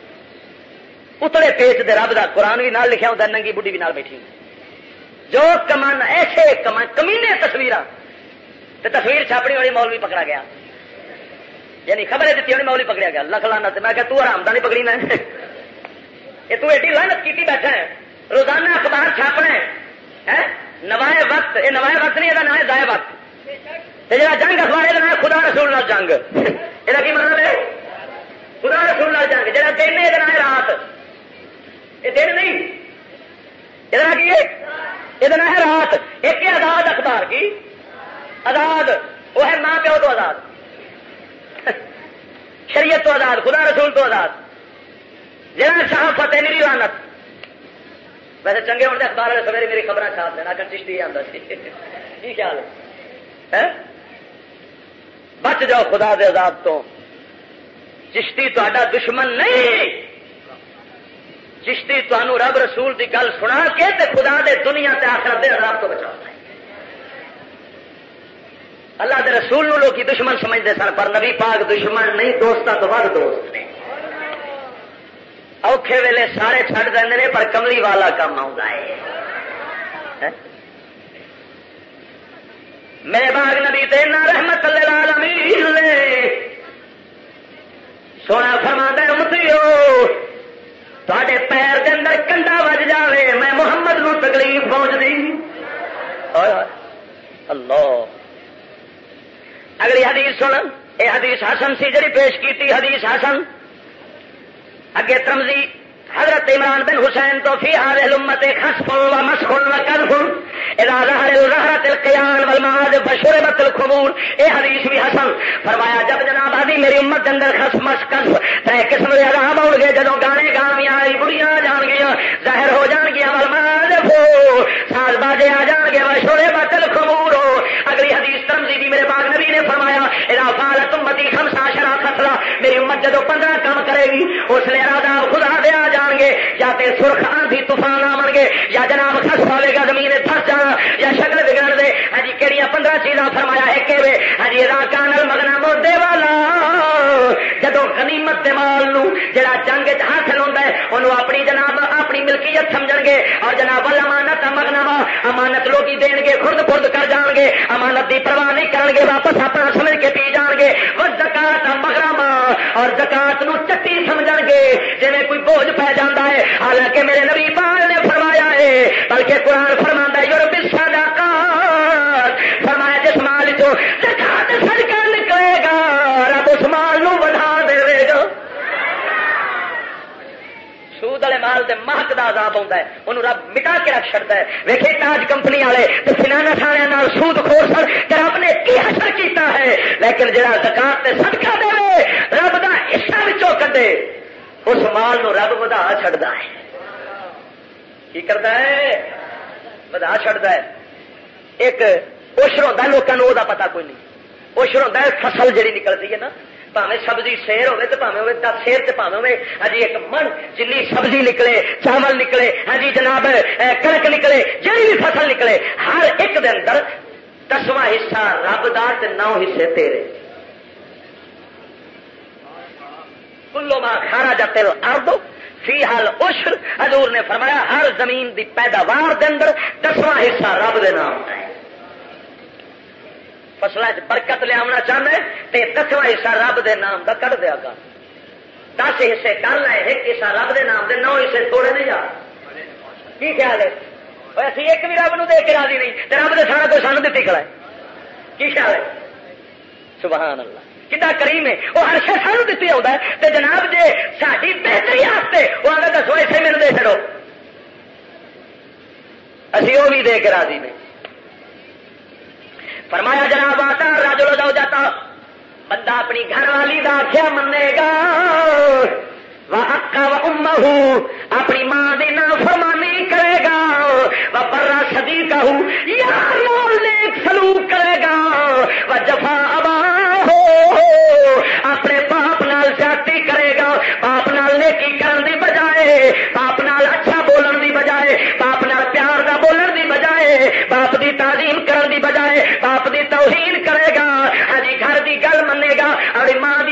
اتنے پیچ دے رب کا قرآن بھی نال لکھا ہوتا ننگی بڑھی بھی نال بیٹھی۔ جو کمان ایسے کمان کمینے تصویر تصویر چھاپنی والی مول بھی پکڑا گیا۔ یعنی خبریں دیتی ہونی مول پکڑا گیا۔ لکھ لانا میں کہ تو آرام نہیں پکڑی میں۔ یہ تو ایڈی لانت کی بیٹھا ہے۔ روزانہ اخبار چھاپنا ہے۔ نوائے وقت، یہ نوائے وقت نہیں، یہ نام ہے دائیں وقت جا جنگ اخبار یہ خدا رسول جنگ۔ <laughs> یہ مطلب ہے؟ خدا رسول اللہ جنگ جہاں دن یہ ہے رات۔ یہ دن نہیں۔ یہ یہ ہے رات۔ ایک ہے آزاد اخبار کی۔ آزاد۔ وہ ہے ماں پیو تو آزاد۔ <laughs> شریعت تو آزاد، خدا رسول تو آزاد۔ جہاں شاہ فتح نہیں لانت ویسے چنگے ہونے اخبار والے، سویرے میری خبر چھاپ دینا، اگر چشتی آتا سی <laughs> کی خیال ہے؟ بچ جاؤ خدا دے عذاب تو۔ چشتی تا دشمن نہیں۔ چشتی تمہوں رب رسول کی گل سنا کے تے خدا دے دنیا تے آخر دے عذاب تو بچا اللہ کے رسول نو لوگ دشمن سمجھتے سن، پر نبی پاک دشمن نہیں دوست تو ود دوست نے۔ اوکھے ویلے سارے چڑھ دیں پر کملی والا کام آ ہاں؟ میرے باغ نبی تینا رحمت اللہ سونا فرما دمتیو تے پیر کے اندر کنڈا وج جائے میں محمد نو تکلیف پہنچ دی اللہ۔ اگلی حدیث سن۔ یہ حدیث حسن سی جی پیش کی حدیث حسن۔ اگے ترمزی حضرت عمران بن حسین تو فی هذه الامت خسف و مسخ و کرف اذا ظهر الظهرت القيان والمعاد فشربت الخمور. اے حدیث بھی حسن. فرمایا، جب جناب آدھی میری امت کے اندر خس مس کرف تے قسم دے عذاب ہون گے جدوں گانے گاویاں آئی بڑیاں جان گیاں ظاہر ہو جان گیاں والمعاد فو ساز باجے آ جان گے وشربت الخمور اگلی حدیث ترمذی بھی میرے پاک نبی نے فرمایا، اذا فعلت امتی خمس عشر خصلا میری امت جدوں 15 کام کرے گی، اس نے ارادہ خدا دے آ جان گے۔ یا تے سرخ آندھی طوفان آن گے، یا جناب خس پاوے گا زمین پھس جانا یا شکل بگڑ دے۔ ہاں جی کہڑی پندرہ چیزاں فرمایا ہے کہ ہاں جی کانل مگنا مودے والا جدو غنیمت دے مال نو جڑا جنگ ہاتھ لوگ ہے انہوں اپنی جناب، اپنی ملکیت سمجھ گے اور جناب امانت مگنا امانت لوگ دین گے، خرد خرد کر جان گے، امانت دی پرواہ نہیں کرن گے، واپس اپنا سمجھ کے پی جان گے۔ وہ زکات مگرا اور زکات نو چٹی سمجھ گے جی کوئی بوجھ پی جانا ہے۔ حالانکہ میرے نبی پال نے فرمایا ہے، بلکہ قرآن فرما یورپ کا فرمایا جس مال چو زکات والے مال دے مہک کا عذاب آتا ہے۔ انہوں رب مٹا کے رکھ چڑتا ہے۔ ویکے تاج کمپنی والے تو فنانس والے سود خور سر رب نے کی اثر کیتا ہے؟ لیکن جہاں زکات سے سڑکا دے رب کا حصہ بچوں کدے اس مال نو رب ودا چڑھتا ہے۔ کی کرتا ہے؟ ودا چڑھتا ہے۔ ایک اوشر ہوتا لوگوں وہ پتا کوئی نہیں۔ اوشر ہوتا ہے، فصل جہی نکلتی ہے نا پاوے سبزی سیر ہوے تو پاوے ہوے دس سیر تو پاوے ہوے ہاں ایک من جن سبزی نکلے چاول نکلے ہاں جناب کڑک نکلے جہی بھی فصل نکلے ہر ایک دن اندر دسواں حصہ رب دار نو حصے تیرے کلو ماں کھارا جا تیرو اردو فی حال اشر حضور نے فرمایا ہر زمین دی پیداوار دے اندر دسواں حصہ رب دے نام ہے فصل برکت لیا چاہنا ہے تو دسواں حصہ رب دے نام دا کٹ دیا گا۔ دس حصے کر لے، ایک حصہ رب دے نام دے، نو حصے تھوڑے نہیں جا کی خیال ہے؟ ایسی ایک بھی رب نو دے کے راضی نہیں تو رب دے سارا کوئی سانو دیتی کھڑا ہے کی خیال ہے سبحان اللہ کتا کریم ہے وہ ہر شہ سانو دیتی آتا ہے تو جناب جی ساری بہتری واسطے وہ آگے دسو ایسے میرے دے چڑو اسی وہ بھی دے کے راضی نہیں فرمایا جناب آتا، راجو جاؤ جاتا۔ بندہ اپنی گھر والی کا آخیا منے گا؟ وہ اکا و اپنی ماں دی نا فرمانی کرے گا۔ وہ برا سدی کا یار نیک سلوک کرے گا۔ وہ جفا ابا اپنے باپ نال جاتی کرے گا باپ نال نیکی کرن دی بجائے باپ نال اچھا بولن دی بجائے باپ نال پیار دا بولن دی بجائے باپ دی تعلیم کرن دی بجائے باپ دی توہین کرے گا ہری ہاں گھر دی گل منے گا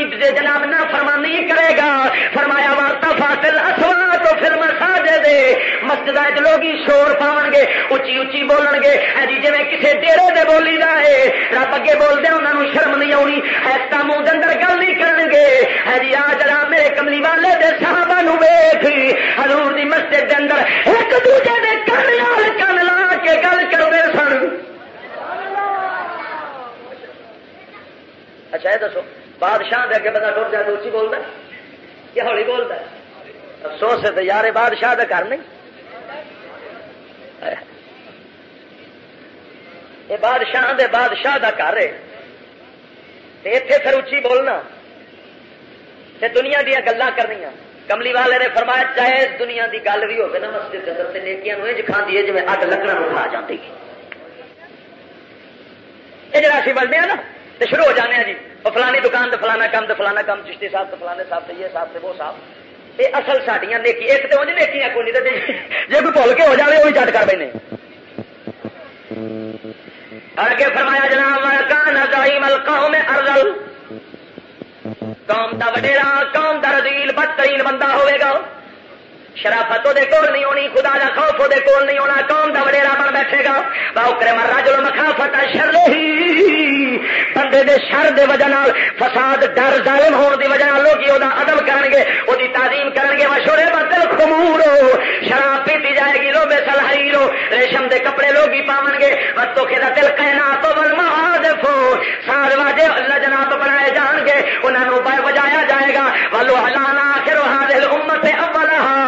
اور ماں دی جناب نہ فرمانی کرے گا۔ فرمایا وارتا فاصل اسوا تو پھر مساجے دے۔ مسجد لوگ شور پاؤ گے اچھی اچھی بولن گے۔ ہاں جی, جی کسی ڈیرے دے بولی جائے رب اگے بولتے انہوں نے شرم نہیں آنی۔ ایسا منہ اندر گل نہیں کرن گے۔ ہاں جی آ جرا میرے کملی والے دے صحابہ نو ویخ حضور دی مسجد دے اندر ایک دوجے دے کن لال کن لا کے گل کرتے سن۔ اچھا یہ دسو۔ بادشاہ دے اگے بندہ ٹر جائے تو اچھی بولتا یا ہولی بولتا ہے۔ افسوس ہے تو یار بادشاہ کا گھر نہیں۔ یہ بادشاہ دے بادشاہ دا گھر ہے۔ اتے پھر اچھی بولنا۔ تے دنیا دیا گلا کرنی کملی والے نے فرمایا چاہے دنیا دی گل بھی ہوگی نا، مسجد کے اندر نیکیاں نو کھاندی ہے جی اگ لکڑا کھا جاتی یہ جڑا اسی بلتے ہیں نا تو شروع ہو جانے ہیں جی۔ وہ فلانی دکان تو فلانا کام تو فلانا کام، چشتی صاحب تو فلانے صاحب تو یہ صاحب سے وہ صاحب۔ یہ اصل سڈیا نیکی، ایک تو نیکیاں کوئی نہیں جی۔ کوئی بھول کے ہو جائے وہ بھی چٹ کر پہ آگے فرمایا، جناب کان دائی قوم ارزل قوم دا وڈیرا، قوم دا رزیل بدترین بندہ ہوئے گا۔ شرافت وہ کول نہیں ہونی، خدا کا خوف وہ کول نہیں ہونا، قوم دا وڈیرا بن بیٹھے گا۔ باؤ کرے مرا جو مخافت شر ہی بندے دے شر دے وجہ نال فساد ڈر ظالم ہون دی وجہ نال لوگ وہ ادب کرن گے وہ تعظیم کرن گے مشورے بدل خمور شراب پیتی جائے گی لو بے سلحری لو ریشم دے کپڑے لوگ ہی پاون گے بتو کے دل کہنا تو بل مہادفو سال واجے اللہ جناب بنائے جان گے انہوں نے بجایا جائے گا۔ ولو ہلانا آخر حاضر امت اولہا۔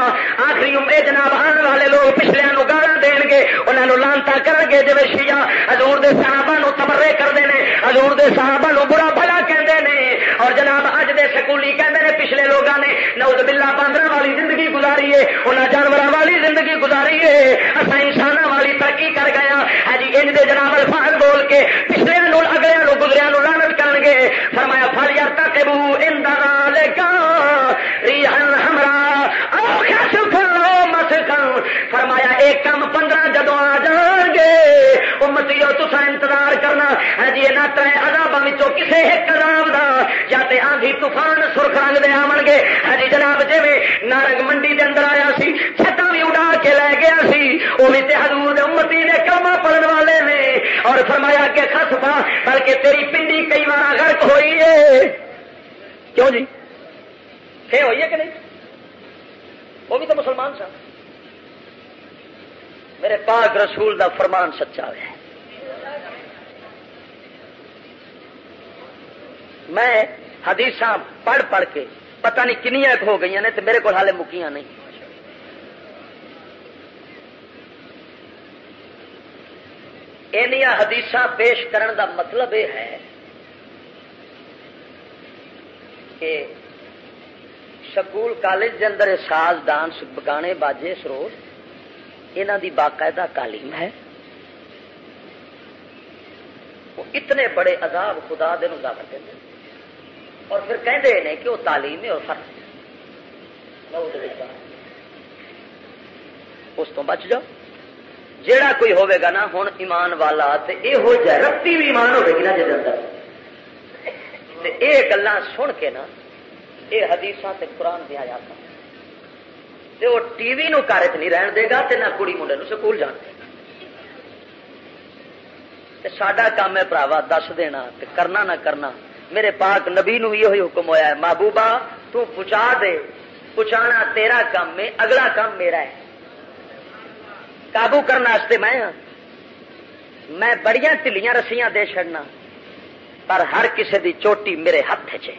آخری عمرے جناب آنے والے لوگ پچھلے نو گالا دین گے انہوں لانتا کر گے جی شیا ہزور دے صحابہ نو تبرے کرتے ہیں ہزور دے صحابہ نو برا بھلا کہتے ہیں اور جناب اج دے سکولی کہتے ہیں پچھلے لوگوں نے نوز بلا باندر والی زندگی گزاری ہے انہیں جانور والی زندگی گزاری ہے اصا انسان والی ترقی کر گیا ہاں جی ان دے جناب الفاظ بول کے پچھلے اگلے گزریا لانت کر گے فرمایا فل یار تک بو ان کا ریحن ہمرا فرمایا، ایک کم پندرہ جدو آ جان گے. وہ مسیح تسا انتظار کرنا ہاں جی نہ تر اداب کسی ایک عذاب دا یا تے آندھی طوفان سرخ رنگ دے آن گے۔ ہاں جناب جی نارنگ منڈی دے اندر آیا سی چھتا بھی اڑا کے لے گیا سی وہ بھی حضور دے امتی نے کلمہ پڑھن والے نے اور فرمایا کہ خس پا بلکہ تیری پنڈی کئی بار غرق ہوئی ہے۔ کیوں جی؟ ہوئی ہے کہ نہیں؟ وہ بھی تو مسلمان سا۔ میرے پاک رسول دا فرمان سچا ہے۔ میں حدیث پڑھ پڑھ کے پتہ نہیں کنیا ہو گئی نے تو میرے کو ہالے مکیاں نہیں۔ حدیث پیش کرن دا مطلب یہ ہے کہ سکول کالج کے اندر ساز، ڈانس گانے باجے، سروس یہاں دی باقاعدہ تعلیم ہے۔ وہ اتنے بڑے عذاب خدا دے دعوت دیں اور پھر کہتے ہیں کہ وہ تعلیم ہے اور فرق اس تو بچ جاؤ۔ جیڑا کوئی ہوے گا نا ہوں ایمان والا یہ ہو جائے رتی بھی ایمان ہوے گی نا جی اندر۔ یہ گلا سن کے نا یہ حدیث قرآن دیا جاتا تے وہ ٹی وی نو کار چ نہیں رہن دے گا تے نہ کڑی منڈے نو سکول جان دے سڈا کام ہے پراوا دس دینا تے کرنا نہ کرنا میرے پاک نبی نو یہ حکم ہویا ہے محبوبہ تو پہنچا دے پہنچانا تیرا کام ہے اگلا کام میرا ہے قابو کرنے میں ہاں میں بڑی تلیاں رسیاں دے چڑنا پر ہر کسی دی چوٹی میرے ہاتھ چ